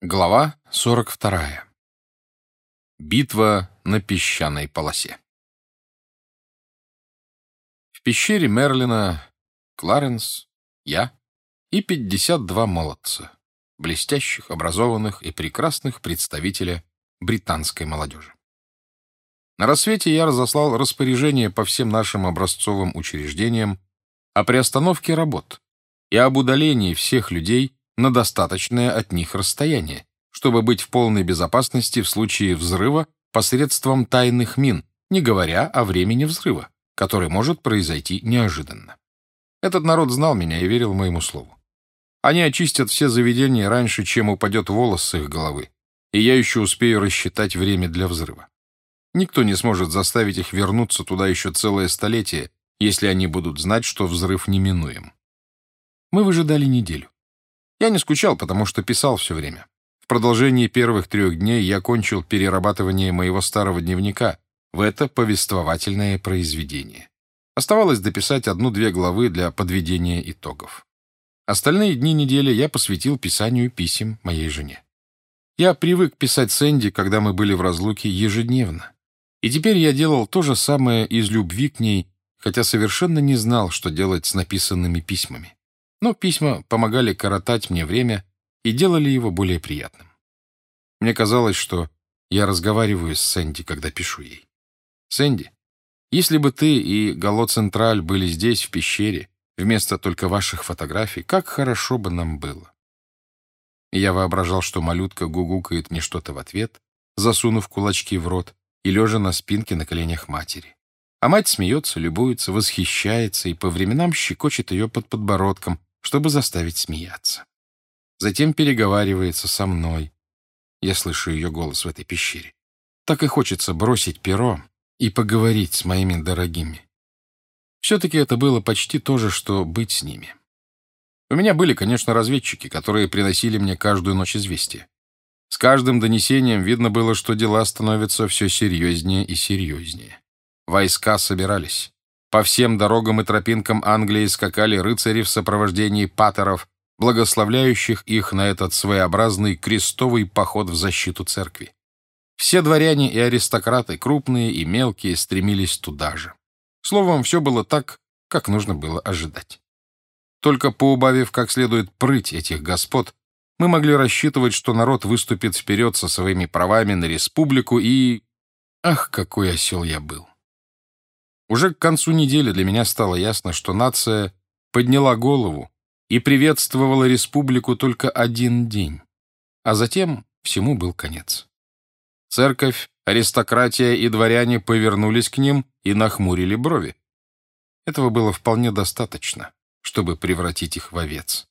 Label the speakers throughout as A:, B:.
A: Глава 42. Битва на песчаной полосе. В пещере Мерлина Кларенс, я и 52 молодца, блестящих, образованных и прекрасных представителя британской молодежи. На рассвете я разослал распоряжение по всем нашим образцовым учреждениям о приостановке работ и об удалении всех людей, на достаточное от них расстояние, чтобы быть в полной безопасности в случае взрыва посредством тайных мин, не говоря о времени взрыва, который может произойти неожиданно. Этот народ знал меня и верил моему слову. Они очистят все заведения раньше, чем упадет волос с их головы, и я еще успею рассчитать время для взрыва. Никто не сможет заставить их вернуться туда еще целое столетие, если они будут знать, что взрыв неминуем. Мы выжидали неделю. Я не скучал, потому что писал все время. В продолжении первых трех дней я кончил перерабатывание моего старого дневника в это повествовательное произведение. Оставалось дописать одну-две главы для подведения итогов. Остальные дни недели я посвятил писанию писем моей жене. Я привык писать Сэнди, когда мы были в разлуке, ежедневно. И теперь я делал то же самое из любви к ней, хотя совершенно не знал, что делать с написанными письмами. Но письма помогали коротать мне время и делали его более приятным. Мне казалось, что я разговариваю с Сэнди, когда пишу ей. «Сэнди, если бы ты и Гало Централь были здесь, в пещере, вместо только ваших фотографий, как хорошо бы нам было». Я воображал, что малютка гугукает мне что-то в ответ, засунув кулачки в рот и лежа на спинке на коленях матери. А мать смеется, любуется, восхищается и по временам щекочет ее под подбородком, чтобы заставить смеяться. Затем переговаривается со мной. Я слышу ее голос в этой пещере. Так и хочется бросить перо и поговорить с моими дорогими. Все-таки это было почти то же, что быть с ними. У меня были, конечно, разведчики, которые приносили мне каждую ночь известия. С каждым донесением видно было, что дела становятся все серьезнее и серьезнее. Войска собирались. По всем дорогам и тропинкам Англии скакали рыцари в сопровождении патеров, благословляющих их на этот своеобразный крестовый поход в защиту церкви. Все дворяне и аристократы, крупные и мелкие, стремились туда же. Словом, все было так, как нужно было ожидать. Только поубавив как следует прыть этих господ, мы могли рассчитывать, что народ выступит вперед со своими правами на республику и... Ах, какой осел я был! Уже к концу недели для меня стало ясно, что нация подняла голову и приветствовала республику только один день, а затем всему был конец. Церковь, аристократия и дворяне повернулись к ним и нахмурили брови. Этого было вполне достаточно, чтобы превратить их в овец.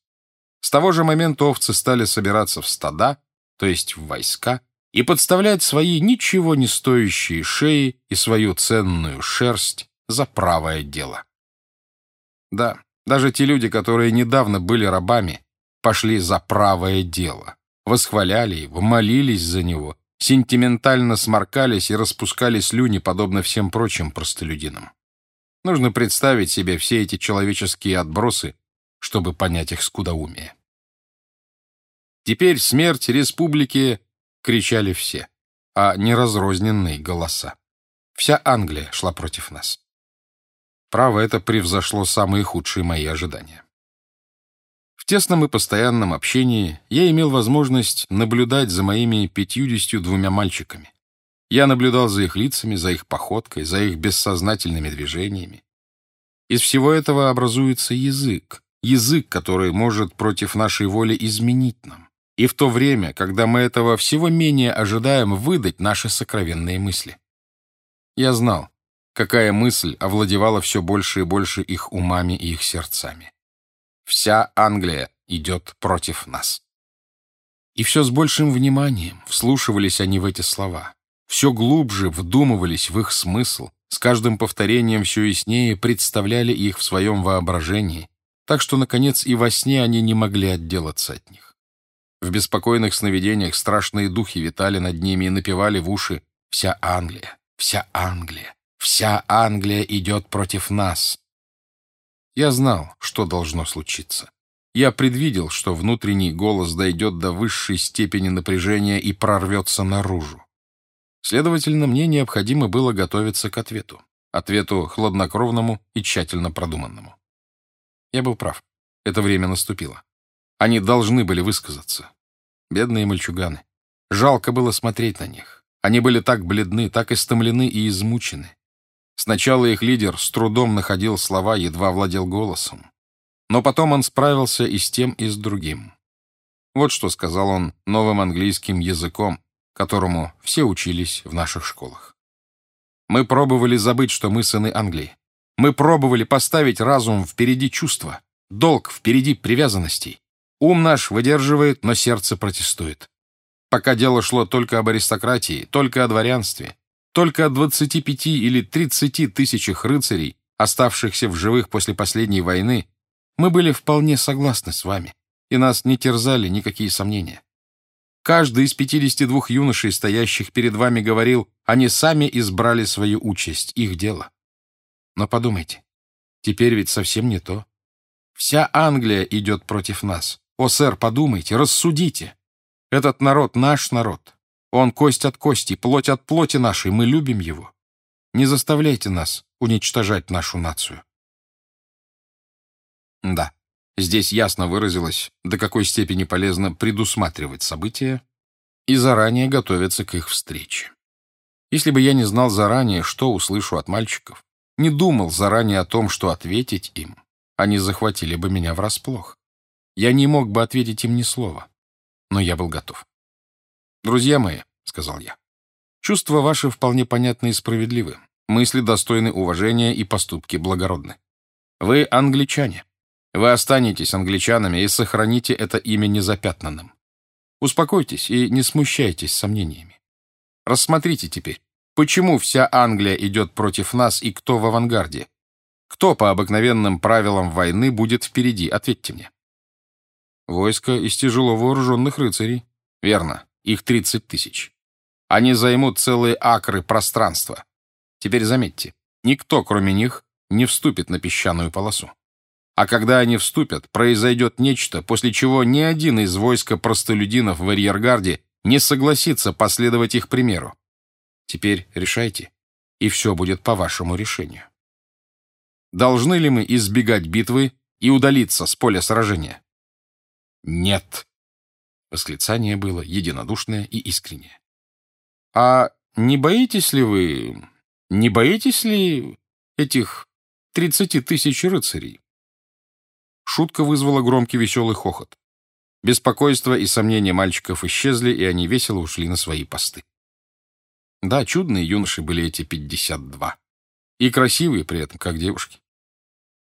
A: С того же момента овцы стали собираться в стада, то есть в войска, и подставлять свои ничего не стоящие шеи и свою ценную шерсть за правое дело. Да, даже те люди, которые недавно были рабами, пошли за правое дело, восхваляли его, молились за него, сентиментально сморкались и распускали слюни, подобно всем прочим простолюдинам. Нужно представить себе все эти человеческие отбросы, чтобы понять их скудоумие. Теперь смерть республики кричали все, а не разрозненные голоса. Вся Англия шла против нас. Право, это превзошло самые худшие мои ожидания. В тесном и постоянном общении я имел возможность наблюдать за моими пятьюдесятью двумя мальчиками. Я наблюдал за их лицами, за их походкой, за их бессознательными движениями. Из всего этого образуется язык, язык, который может против нашей воли изменить нам и в то время, когда мы этого всего менее ожидаем выдать наши сокровенные мысли. Я знал, какая мысль овладевала все больше и больше их умами и их сердцами. Вся Англия идет против нас. И все с большим вниманием вслушивались они в эти слова, все глубже вдумывались в их смысл, с каждым повторением все яснее представляли их в своем воображении, так что, наконец, и во сне они не могли отделаться от них. В беспокойных сновидениях страшные духи витали над ними и напевали в уши «Вся Англия, вся Англия, вся Англия идет против нас». Я знал, что должно случиться. я предвидел, что внутренний голос дойдет до высшей степени напряжения и прорвется наружу. Следовательно, мне необходимо было готовиться к ответу. Ответу хладнокровному и тщательно продуманному. Я был прав. Это время наступило. Они должны были высказаться. Бедные мальчуганы. Жалко было смотреть на них. Они были так бледны, так истомлены и измучены. Сначала их лидер с трудом находил слова, едва владел голосом. Но потом он справился и с тем, и с другим. Вот что сказал он новым английским языком, которому все учились в наших школах. Мы пробовали забыть, что мы сыны Англии. Мы пробовали поставить разум впереди чувства, долг впереди привязанностей. Ум наш выдерживает, но сердце протестует. Пока дело шло только об аристократии, только о дворянстве, только о 25 или 30 тысячах рыцарей, оставшихся в живых после последней войны, мы были вполне согласны с вами, и нас не терзали никакие сомнения. Каждый из 52 юношей, стоящих перед вами, говорил, они сами избрали свою участь, их дело. Но подумайте, теперь ведь совсем не то. Вся Англия идет против нас. О, сэр, подумайте, рассудите. Этот народ — наш народ. Он кость от кости, плоть от плоти нашей, мы любим его. Не заставляйте нас уничтожать нашу нацию. Да, здесь ясно выразилось, до какой степени полезно предусматривать события и заранее готовиться к их встрече. Если бы я не знал заранее, что услышу от мальчиков, не думал заранее о том, что ответить им, они захватили бы меня врасплох. Я не мог бы ответить им ни слова, но я был готов. «Друзья мои», — сказал я, — «чувства ваши вполне понятны и справедливы, мысли достойны уважения и поступки благородны. Вы англичане. Вы останетесь англичанами и сохраните это имя незапятнанным. Успокойтесь и не смущайтесь сомнениями. Рассмотрите теперь, почему вся Англия идет против нас и кто в авангарде. Кто по обыкновенным правилам войны будет впереди, ответьте мне. Войско из тяжело вооруженных рыцарей. Верно, их 30 тысяч. Они займут целые акры пространства. Теперь заметьте, никто, кроме них, не вступит на песчаную полосу. А когда они вступят, произойдет нечто, после чего ни один из войска простолюдинов в арьергарде не согласится последовать их примеру. Теперь решайте, и все будет по вашему решению. Должны ли мы избегать битвы и удалиться с поля сражения? «Нет!» Восклицание было единодушное и искреннее. «А не боитесь ли вы... не боитесь ли этих тридцати тысяч рыцарей?» Шутка вызвала громкий веселый хохот. Беспокойство и сомнения мальчиков исчезли, и они весело ушли на свои посты. Да, чудные юноши были эти пятьдесят два. И красивые при этом, как девушки.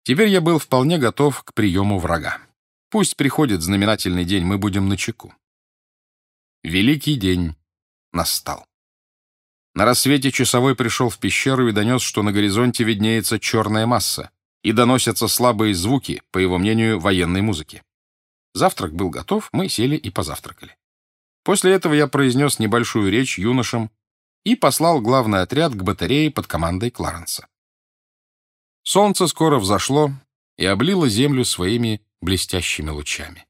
A: Теперь я был вполне готов к приему врага. Пусть приходит знаменательный день, мы будем на чеку. Великий день настал. На рассвете часовой пришел в пещеру и донес, что на горизонте виднеется черная масса, и доносятся слабые звуки, по его мнению, военной музыки. Завтрак был готов, мы сели и позавтракали. После этого я произнес небольшую речь юношам и послал главный отряд к батарее под командой Кларенса. Солнце скоро взошло и облило землю своими блестящими лучами.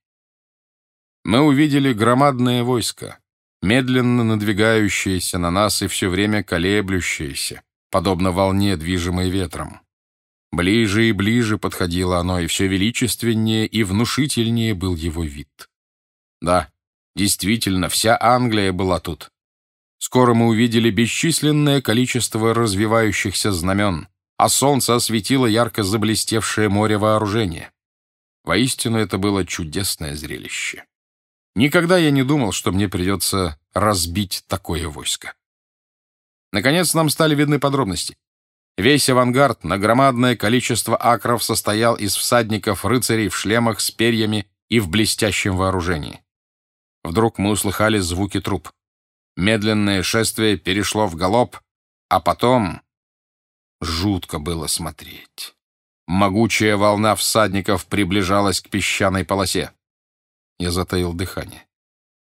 A: Мы увидели громадное войско, медленно надвигающееся на нас и все время колеблющееся, подобно волне, движимой ветром. Ближе и ближе подходило оно, и все величественнее и внушительнее был его вид. Да, действительно, вся Англия была тут. Скоро мы увидели бесчисленное количество развивающихся знамен, а солнце осветило ярко заблестевшее море вооружения. Воистину, это было чудесное зрелище. Никогда я не думал, что мне придется разбить такое войско. Наконец нам стали видны подробности. Весь авангард на громадное количество акров состоял из всадников-рыцарей в шлемах с перьями и в блестящем вооружении. Вдруг мы услыхали звуки труп. Медленное шествие перешло в галоп, а потом... Жутко было смотреть. Могучая волна всадников приближалась к песчаной полосе. Я затаил дыхание.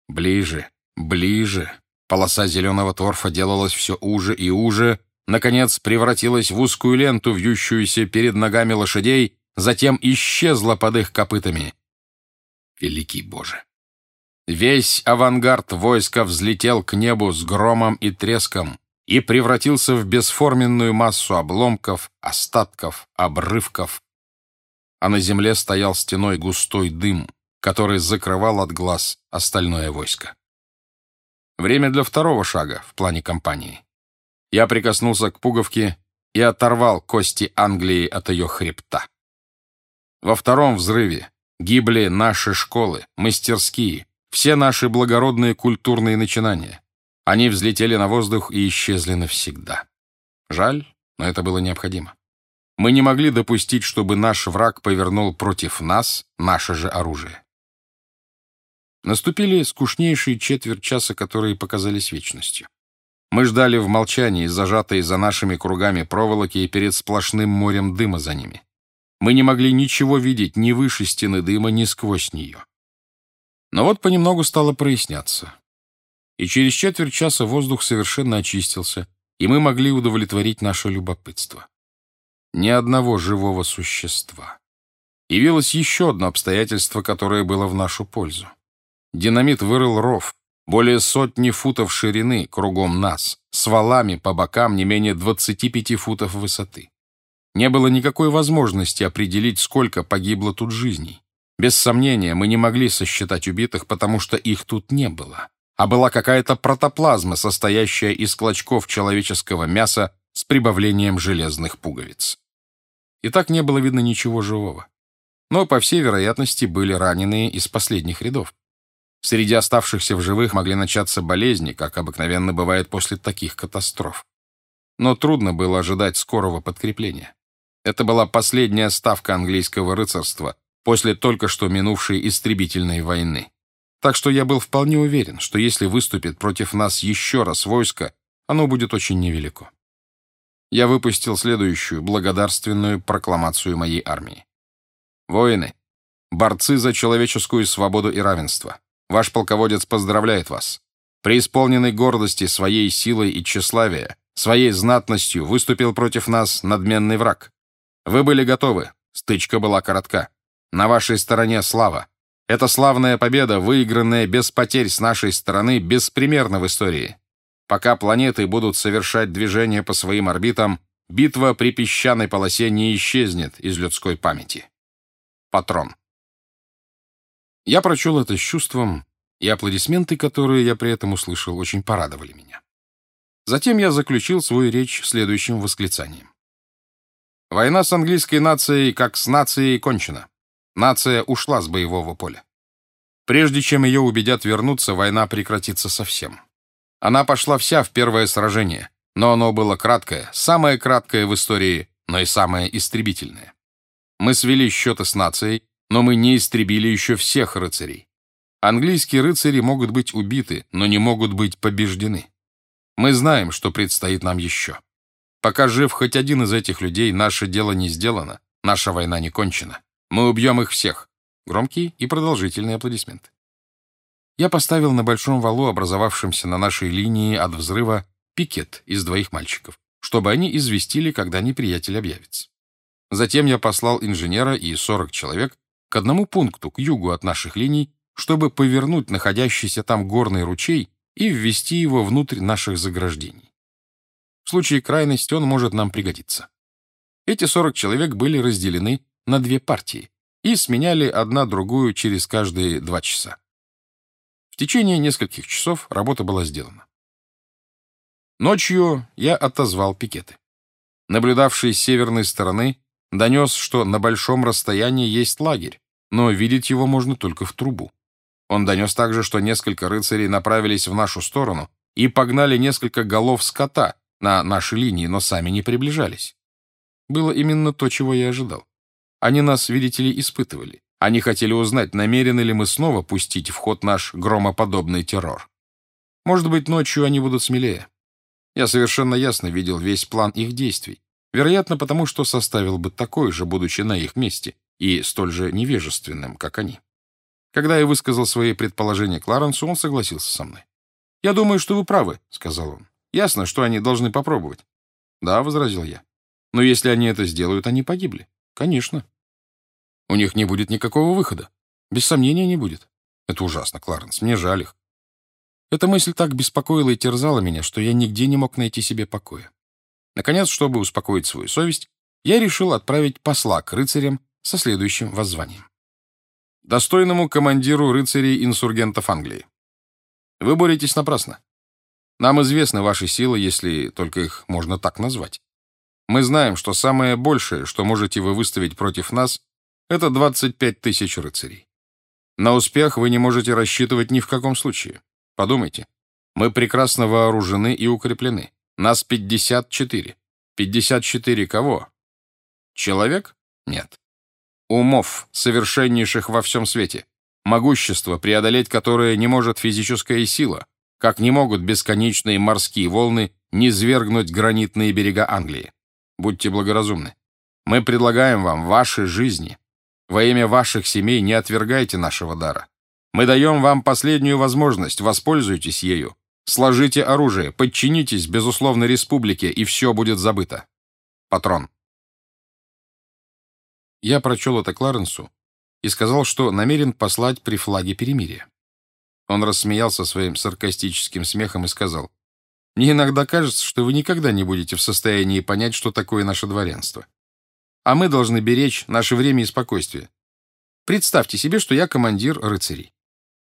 A: Ближе, ближе. Полоса зеленого торфа делалась все уже и уже, наконец превратилась в узкую ленту, вьющуюся перед ногами лошадей, затем исчезла под их копытами. Великий Боже! Весь авангард войска взлетел к небу с громом и треском и превратился в бесформенную массу обломков, остатков, обрывков. А на земле стоял стеной густой дым, который закрывал от глаз остальное войско. Время для второго шага в плане кампании. Я прикоснулся к пуговке и оторвал кости Англии от ее хребта. Во втором взрыве гибли наши школы, мастерские, все наши благородные культурные начинания. Они взлетели на воздух и исчезли навсегда. Жаль, но это было необходимо. Мы не могли допустить, чтобы наш враг повернул против нас наше же оружие. Наступили скучнейшие четверть часа, которые показались вечностью. Мы ждали в молчании, зажатые за нашими кругами проволоки и перед сплошным морем дыма за ними. Мы не могли ничего видеть ни выше стены дыма, ни сквозь нее. Но вот понемногу стало проясняться. И через четверть часа воздух совершенно очистился, и мы могли удовлетворить наше любопытство. Ни одного живого существа. Явилось еще одно обстоятельство, которое было в нашу пользу. Динамит вырыл ров, более сотни футов ширины кругом нас, с валами по бокам не менее 25 футов высоты. Не было никакой возможности определить, сколько погибло тут жизней. Без сомнения, мы не могли сосчитать убитых, потому что их тут не было, а была какая-то протоплазма, состоящая из клочков человеческого мяса с прибавлением железных пуговиц. И так не было видно ничего живого. Но, по всей вероятности, были раненые из последних рядов. Среди оставшихся в живых могли начаться болезни, как обыкновенно бывает после таких катастроф. Но трудно было ожидать скорого подкрепления. Это была последняя ставка английского рыцарства, после только что минувшей истребительной войны. Так что я был вполне уверен, что если выступит против нас еще раз войско, оно будет очень невелико. Я выпустил следующую благодарственную прокламацию моей армии. «Воины, борцы за человеческую свободу и равенство, ваш полководец поздравляет вас. Преисполненный гордости своей силой и тщеславия, своей знатностью выступил против нас надменный враг. Вы были готовы, стычка была коротка. На вашей стороне слава. Эта славная победа, выигранная без потерь с нашей стороны, беспримерна в истории. Пока планеты будут совершать движение по своим орбитам, битва при песчаной полосе не исчезнет из людской памяти. Патрон. Я прочел это с чувством, и аплодисменты, которые я при этом услышал, очень порадовали меня. Затем я заключил свою речь следующим восклицанием. «Война с английской нацией, как с нацией, кончена. Нация ушла с боевого поля. Прежде чем ее убедят вернуться, война прекратится совсем. Она пошла вся в первое сражение, но оно было краткое, самое краткое в истории, но и самое истребительное. Мы свели счеты с нацией, но мы не истребили еще всех рыцарей. Английские рыцари могут быть убиты, но не могут быть побеждены. Мы знаем, что предстоит нам еще. Пока жив хоть один из этих людей, наше дело не сделано, наша война не кончена. Мы убьем их всех. Громкие и продолжительные аплодисменты. Я поставил на большом валу, образовавшемся на нашей линии от взрыва, пикет из двоих мальчиков, чтобы они известили, когда неприятель объявится. Затем я послал инженера и 40 человек к одному пункту к югу от наших линий, чтобы повернуть находящийся там горный ручей и ввести его внутрь наших заграждений. В случае крайности он может нам пригодиться. Эти 40 человек были разделены на две партии и сменяли одна другую через каждые два часа. В течение нескольких часов работа была сделана. Ночью я отозвал пикеты. Наблюдавший с северной стороны донес, что на большом расстоянии есть лагерь, но видеть его можно только в трубу. Он донес также, что несколько рыцарей направились в нашу сторону и погнали несколько голов скота на нашей линии, но сами не приближались. Было именно то, чего я ожидал. Они нас, видите ли, испытывали. Они хотели узнать, намерены ли мы снова пустить в ход наш громоподобный террор. Может быть, ночью они будут смелее. Я совершенно ясно видел весь план их действий. Вероятно, потому что составил бы такой же, будучи на их месте, и столь же невежественным, как они. Когда я высказал свои предположения Кларенсу, он согласился со мной. «Я думаю, что вы правы», — сказал он. «Ясно, что они должны попробовать». «Да», — возразил я. «Но если они это сделают, они погибли». «Конечно». У них не будет никакого выхода. Без сомнения не будет. Это ужасно, Кларенс, мне жаль их. Эта мысль так беспокоила и терзала меня, что я нигде не мог найти себе покоя. Наконец, чтобы успокоить свою совесть, я решил отправить посла к рыцарям со следующим воззванием. Достойному командиру рыцарей-инсургентов Англии. Вы боретесь напрасно. Нам известны ваши силы, если только их можно так назвать. Мы знаем, что самое большее, что можете вы выставить против нас, это 25 тысяч рыцарей. На успех вы не можете рассчитывать ни в каком случае. Подумайте. Мы прекрасно вооружены и укреплены. Нас 54. 54 кого? Человек? Нет. Умов, совершеннейших во всем свете. Могущество, преодолеть которое не может физическая сила, как не могут бесконечные морские волны низвергнуть гранитные берега Англии. Будьте благоразумны. Мы предлагаем вам ваши жизни. Во имя ваших семей не отвергайте нашего дара. Мы даем вам последнюю возможность, воспользуйтесь ею. Сложите оружие, подчинитесь, безусловно, республике, и все будет забыто. Патрон. Я прочел это Кларенсу и сказал, что намерен послать при флаге перемирия. Он рассмеялся своим саркастическим смехом и сказал, «Мне иногда кажется, что вы никогда не будете в состоянии понять, что такое наше дворянство. А мы должны беречь наше время и спокойствие. Представьте себе, что я командир рыцарей.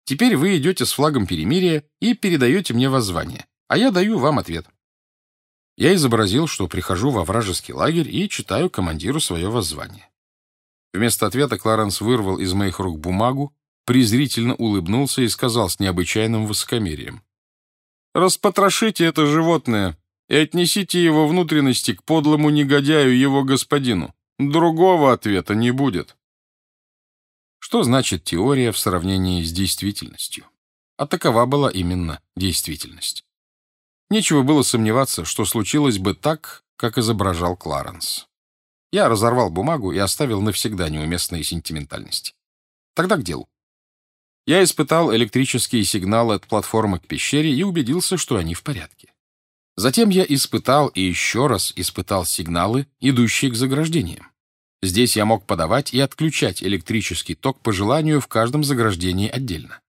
A: Теперь вы идете с флагом перемирия и передаете мне воззвание, а я даю вам ответ. Я изобразил, что прихожу во вражеский лагерь и читаю командиру свое воззвание. Вместо ответа Кларенс вырвал из моих рук бумагу, презрительно улыбнулся и сказал с необычайным высокомерием. «Распотрошите это животное и отнесите его внутренности к подлому негодяю его господину. Другого ответа не будет». Что значит теория в сравнении с действительностью? А такова была именно действительность. Нечего было сомневаться, что случилось бы так, как изображал Кларенс. Я разорвал бумагу и оставил навсегда неуместные сентиментальности. Тогда к делу. Я испытал электрические сигналы от платформы к пещере и убедился, что они в порядке. Затем я испытал и еще раз испытал сигналы, идущие к заграждениям. Здесь я мог подавать и отключать электрический ток по желанию в каждом заграждении отдельно.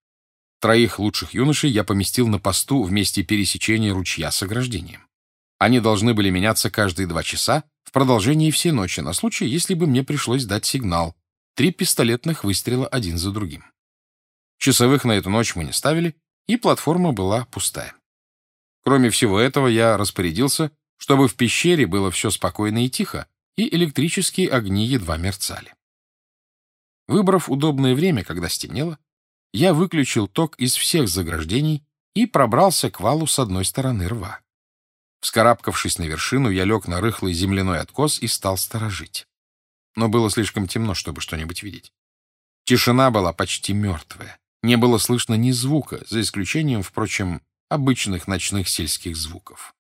A: Троих лучших юношей я поместил на посту в месте пересечения ручья с ограждением. Они должны были меняться каждые два часа в продолжении всей ночи на случай, если бы мне пришлось дать сигнал. Три пистолетных выстрела один за другим. Часовых на эту ночь мы не ставили, и платформа была пустая. Кроме всего этого, я распорядился, чтобы в пещере было все спокойно и тихо, и электрические огни едва мерцали. Выбрав удобное время, когда стемнело, я выключил ток из всех заграждений и пробрался к валу с одной стороны рва. Вскарабкавшись на вершину, я лег на рыхлый земляной откос и стал сторожить. Но было слишком темно, чтобы что-нибудь видеть. Тишина была почти мертвая. Не было слышно ни звука, за исключением, впрочем, обычных ночных сельских звуков.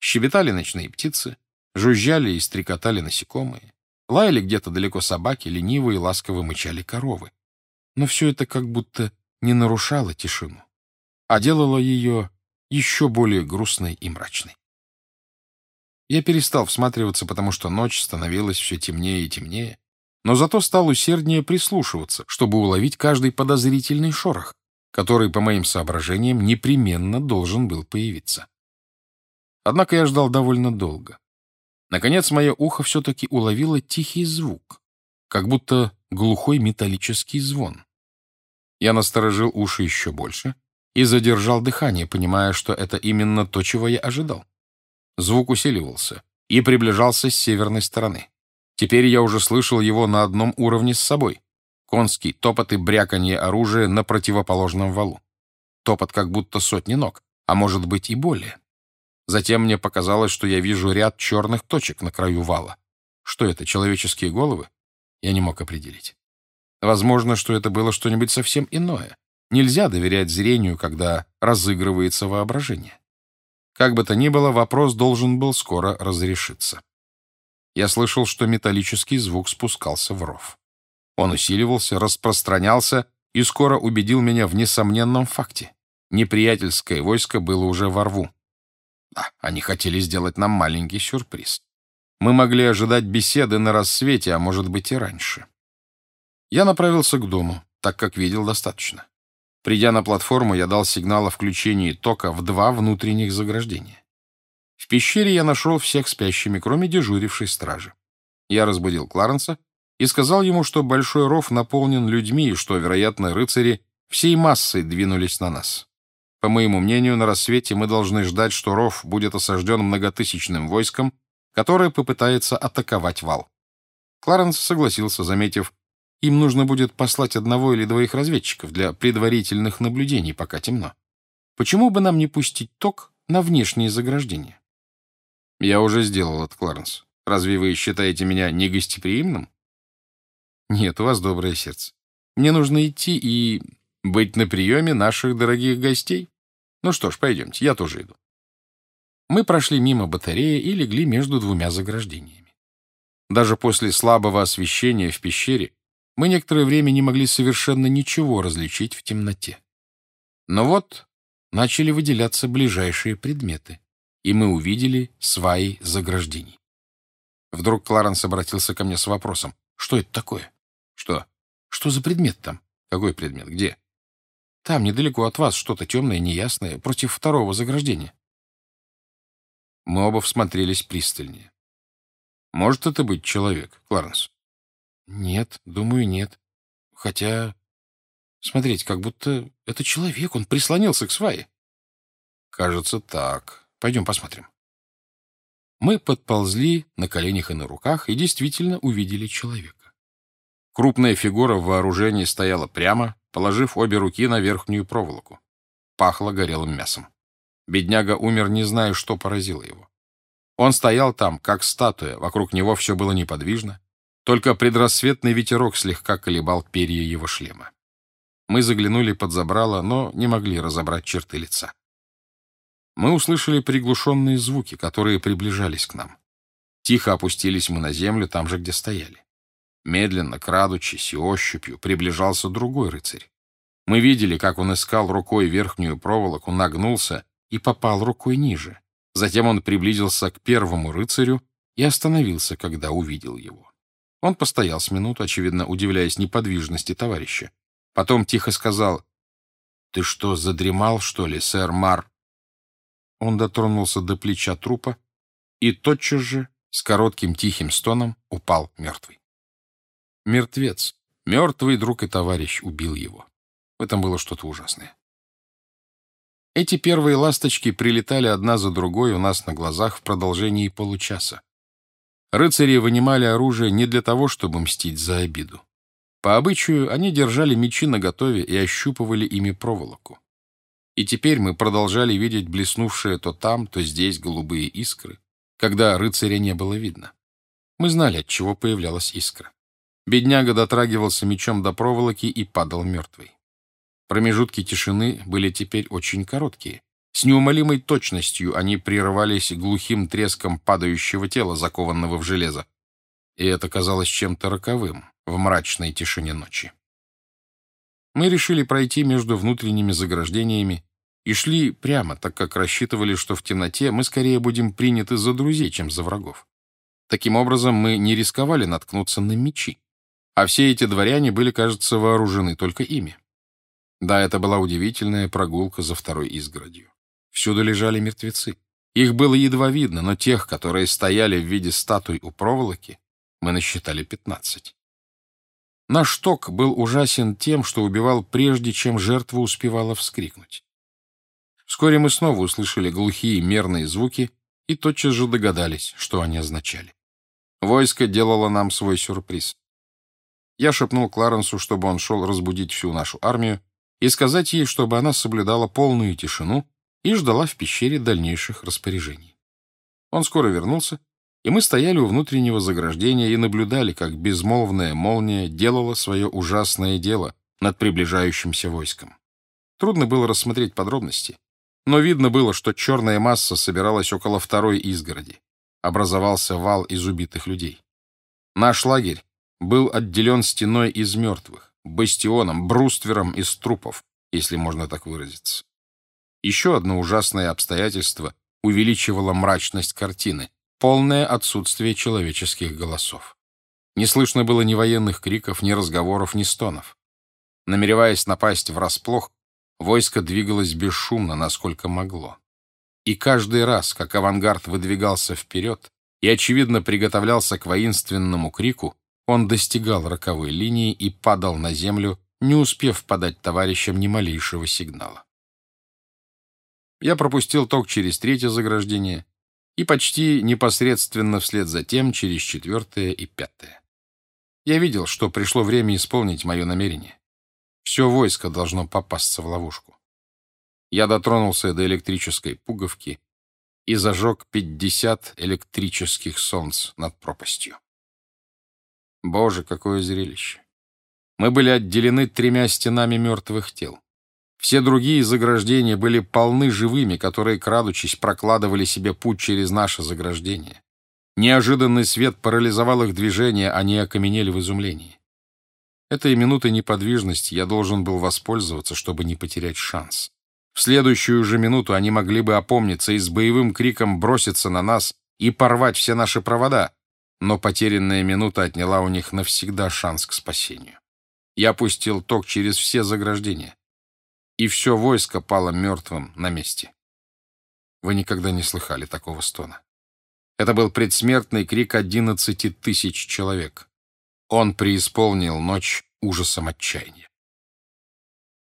A: Щебетали ночные птицы, Жужжали и стрекотали насекомые. Лаяли где-то далеко собаки, лениво и ласково мычали коровы. Но все это как будто не нарушало тишину, а делало ее еще более грустной и мрачной. Я перестал всматриваться, потому что ночь становилась все темнее и темнее, но зато стал усерднее прислушиваться, чтобы уловить каждый подозрительный шорох, который, по моим соображениям, непременно должен был появиться. Однако я ждал довольно долго. Наконец, мое ухо все-таки уловило тихий звук, как будто глухой металлический звон. Я насторожил уши еще больше и задержал дыхание, понимая, что это именно то, чего я ожидал. Звук усиливался и приближался с северной стороны. Теперь я уже слышал его на одном уровне с собой. Конский топот и бряканье оружия на противоположном валу. Топот как будто сотни ног, а может быть и более. Затем мне показалось, что я вижу ряд черных точек на краю вала. Что это, человеческие головы? Я не мог определить. Возможно, что это было что-нибудь совсем иное. Нельзя доверять зрению, когда разыгрывается воображение. Как бы то ни было, вопрос должен был скоро разрешиться. Я слышал, что металлический звук спускался в ров. Он усиливался, распространялся и скоро убедил меня в несомненном факте. Неприятельское войско было уже во рву. Да, они хотели сделать нам маленький сюрприз. Мы могли ожидать беседы на рассвете, а может быть и раньше. Я направился к дому, так как видел достаточно. Придя на платформу, я дал сигнал о включении тока в два внутренних заграждения. В пещере я нашел всех спящими, кроме дежурившей стражи. Я разбудил Кларенса и сказал ему, что большой ров наполнен людьми и что, вероятно, рыцари всей массой двинулись на нас. По моему мнению, на рассвете мы должны ждать, что ров будет осажден многотысячным войском, которое попытается атаковать вал. Кларенс согласился, заметив, им нужно будет послать одного или двоих разведчиков для предварительных наблюдений, пока темно. Почему бы нам не пустить ток на внешние заграждения? Я уже сделал это, Кларенс. Разве вы считаете меня негостеприимным? Нет, у вас доброе сердце. Мне нужно идти и быть на приеме наших дорогих гостей. Ну что ж, пойдемте, я тоже иду. Мы прошли мимо батареи и легли между двумя заграждениями. Даже после слабого освещения в пещере мы некоторое время не могли совершенно ничего различить в темноте. Но вот начали выделяться ближайшие предметы, и мы увидели сваи заграждений. Вдруг Кларенс обратился ко мне с вопросом. «Что это такое?» «Что? Что за предмет там?» «Какой предмет? Где?» «Там, недалеко от вас, что-то темное, неясное, против второго заграждения». Мы оба всмотрелись пристальнее. «Может это быть человек, Кларенс?» «Нет, думаю, нет. Хотя... Смотрите, как будто это человек, он прислонился к свае». «Кажется, так. Пойдем посмотрим». Мы подползли на коленях и на руках и действительно увидели человека. Крупная фигура в вооружении стояла прямо, положив обе руки на верхнюю проволоку. Пахло горелым мясом. Бедняга умер, не зная, что поразило его. Он стоял там, как статуя, вокруг него все было неподвижно, только предрассветный ветерок слегка колебал перья его шлема. Мы заглянули под забрало, но не могли разобрать черты лица. Мы услышали приглушенные звуки, которые приближались к нам. Тихо опустились мы на землю там же, где стояли. Медленно, крадучись и ощупью, приближался другой рыцарь. Мы видели, как он искал рукой верхнюю проволоку, нагнулся и попал рукой ниже. Затем он приблизился к первому рыцарю и остановился, когда увидел его. Он постоял с минуту, очевидно, удивляясь неподвижности товарища. Потом тихо сказал, «Ты что, задремал, что ли, сэр Мар?» Он дотронулся до плеча трупа и тотчас же, с коротким тихим стоном, упал мертвый. Мертвец, мертвый друг и товарищ, убил его. В этом было что-то ужасное. Эти первые ласточки прилетали одна за другой у нас на глазах в продолжении получаса. Рыцари вынимали оружие не для того, чтобы мстить за обиду. По обычаю они держали мечи наготове и ощупывали ими проволоку. И теперь мы продолжали видеть блеснувшие то там, то здесь голубые искры, когда рыцаря не было видно. Мы знали, от чего появлялась искра. Бедняга дотрагивался мечом до проволоки и падал мертвый. Промежутки тишины были теперь очень короткие, с неумолимой точностью они прерывались глухим треском падающего тела, закованного в железо. И это казалось чем-то роковым в мрачной тишине ночи. Мы решили пройти между внутренними заграждениями и шли прямо, так как рассчитывали, что в темноте мы скорее будем приняты за друзей, чем за врагов. Таким образом, мы не рисковали наткнуться на мечи. А все эти дворяне были, кажется, вооружены только ими. Да, это была удивительная прогулка за второй изгородью. Всюду лежали мертвецы. Их было едва видно, но тех, которые стояли в виде статуй у проволоки, мы насчитали пятнадцать. Наш ток был ужасен тем, что убивал прежде, чем жертва успевала вскрикнуть. Вскоре мы снова услышали глухие мерные звуки и тотчас же догадались, что они означали. Войско делало нам свой сюрприз. Я шепнул Кларенсу, чтобы он шел разбудить всю нашу армию и сказать ей, чтобы она соблюдала полную тишину и ждала в пещере дальнейших распоряжений. Он скоро вернулся, и мы стояли у внутреннего заграждения и наблюдали, как безмолвная молния делала свое ужасное дело над приближающимся войском. Трудно было рассмотреть подробности, но видно было, что черная масса собиралась около второй изгороди. Образовался вал из убитых людей. Наш лагерь был отделен стеной из мертвых, бастионом, бруствером из трупов, если можно так выразиться. Еще одно ужасное обстоятельство увеличивало мрачность картины — полное отсутствие человеческих голосов. Не слышно было ни военных криков, ни разговоров, ни стонов. Намереваясь напасть врасплох, войско двигалось бесшумно, насколько могло. И каждый раз, как авангард выдвигался вперед и, очевидно, приготовлялся к воинственному крику, он достигал роковой линии и падал на землю, не успев подать товарищам ни малейшего сигнала. Я пропустил ток через третье заграждение и почти непосредственно вслед за тем через четвертое и пятое. Я видел, что пришло время исполнить мое намерение. Все войско должно попасться в ловушку. Я дотронулся до электрической пуговки и зажег 50 электрических солнц над пропастью. Боже, какое зрелище! Мы были отделены тремя стенами мертвых тел. Все другие заграждения были полны живыми, которые, крадучись, прокладывали себе путь через наше заграждение. Неожиданный свет парализовал их движение, они окаменели в изумлении. Этой минутой неподвижности я должен был воспользоваться, чтобы не потерять шанс. В следующую же минуту они могли бы опомниться и с боевым криком броситься на нас и порвать все наши провода, но потерянная минута отняла у них навсегда шанс к спасению. Я пустил ток через все заграждения и все войско пало мертвым на месте. Вы никогда не слыхали такого стона. Это был предсмертный крик одиннадцати тысяч человек. Он преисполнил ночь ужасом отчаяния.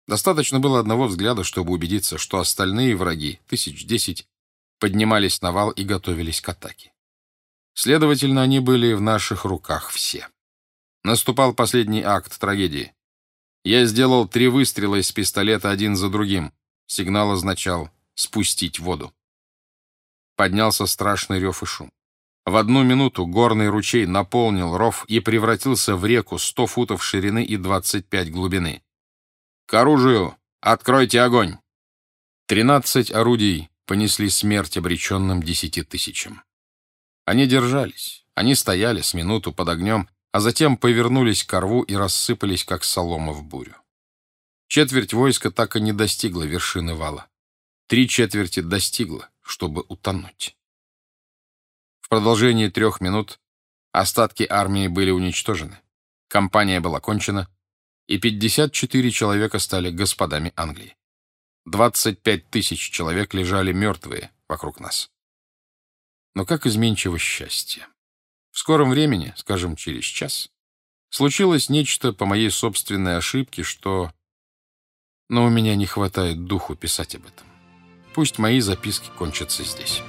A: Достаточно было одного взгляда, чтобы убедиться, что остальные враги, тысяч десять, поднимались на вал и готовились к атаке. Следовательно, они были в наших руках все. Наступал последний акт трагедии. Я сделал три выстрела из пистолета один за другим. Сигнал означал «спустить воду». Поднялся страшный рев и шум. В одну минуту горный ручей наполнил ров и превратился в реку 100 футов ширины и 25 глубины. «К оружию! Откройте огонь!» Тринадцать орудий понесли смерть обреченным десяти тысячам. Они держались, они стояли с минуту под огнем, а затем повернулись к рву и рассыпались, как солома в бурю. Четверть войска так и не достигла вершины вала. Три четверти достигла, чтобы утонуть. В продолжении трех минут остатки армии были уничтожены, кампания была кончена, и 54 человека стали господами Англии. 25 тысяч человек лежали мертвые вокруг нас. Но как изменчиво счастье. В скором времени, скажем, через час, случилось нечто по моей собственной ошибке, что... Но у меня не хватает духу писать об этом. Пусть мои записки кончатся здесь.